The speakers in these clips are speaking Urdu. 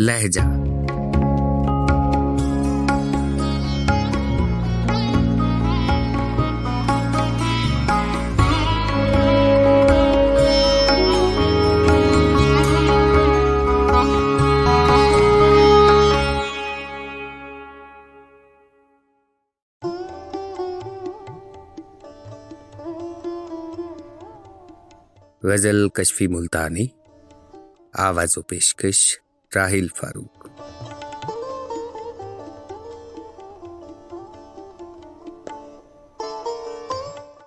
لہجہ۔ غزل کشفی ملتانی آواز و پیشکش۔ راہیل فاروق۔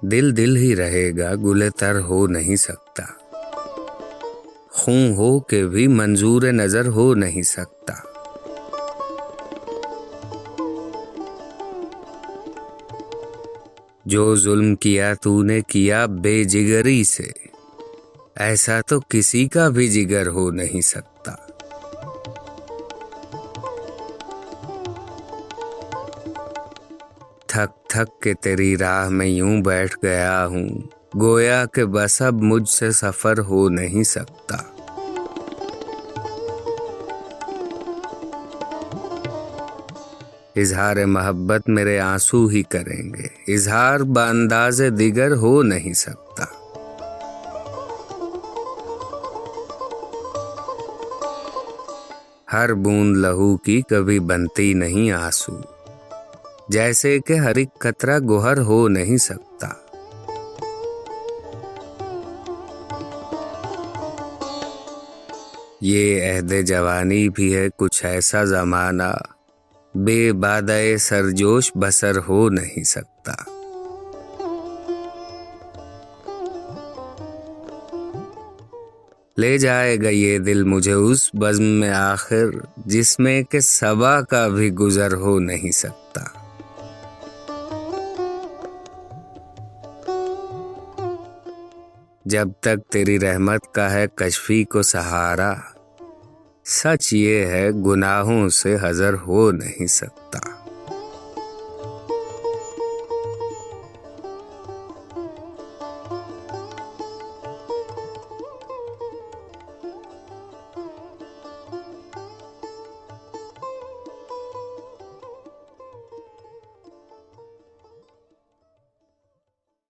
دل دل ہی رہے گا، گلے تر ہو نہیں سکتا۔ خون ہو کے بھی منظور نظر ہو نہیں سکتا۔ جو ظلم کیا تو نے کیا بے جگری سے، ایسا تو کسی کا بھی جگر ہو نہیں سکتا۔ تھک تھک کے تیری راہ میں یوں بیٹھ گیا ہوں۔ گویا کہ بس اب مجھ سے سفر ہو نہیں سکتا۔ اظہار محبت میرے آنسو ہی کریں گے۔ اظہار بانداز دیگر ہو نہیں سکتا۔ ہر بوند لہو کی کبھی بنتی نہیں آنسو۔ جیسے کہ ہر ایک قطرہ گوہر ہو نہیں سکتا۔ یہ عہد جوانی بھی ہے، کچھ ایسا زمانہ بے بادئے سرجوش بسر ہو نہیں سکتا۔ لے جائے گا یہ دل مجھے اس بزم میں آخر، جس میں کہ سبا کا بھی گزر ہو نہیں سکتا۔ جب تک تیری رحمت کا ہے کشفی کو سہارا، سچ یہ ہے گناہوں سے حضر ہو نہیں سکتا۔